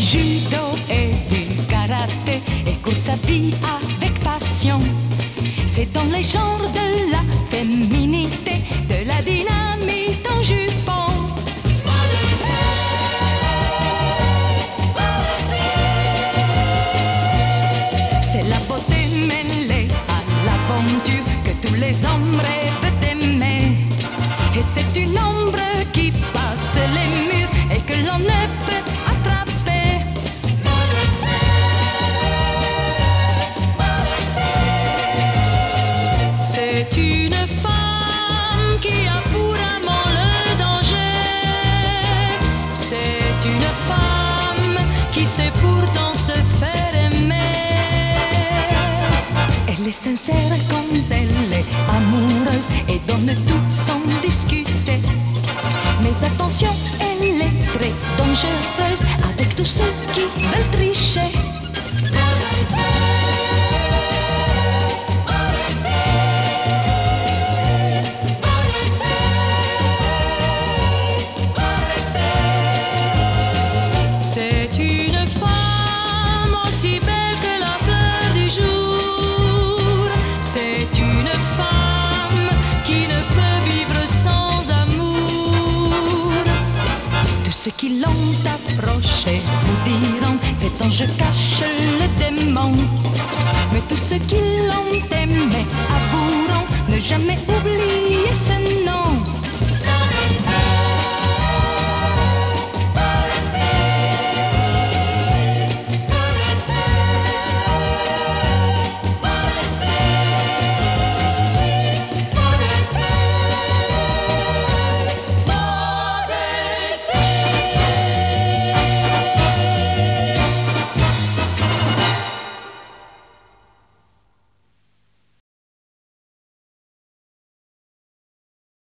judo e et du karaté et sa vie avec passion. C'est dans les genres de la féminité, de la dynamite en jupon. C'est la beauté mêlée à la l'aventure que tous les hommes rêvent d'aimer. Et c'est une ombre qui Sincère quand elle est amoureuse et donne tout sans discuter. Mais attention, elle est très dangereuse avec tous ceux qui ceux qui l'ont approchée vous diront cet ange cache le démon. Mais tous ceux qui l'ont aimé avoueront ne jamais oublier ce